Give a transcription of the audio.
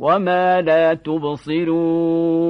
وما لا تبصرون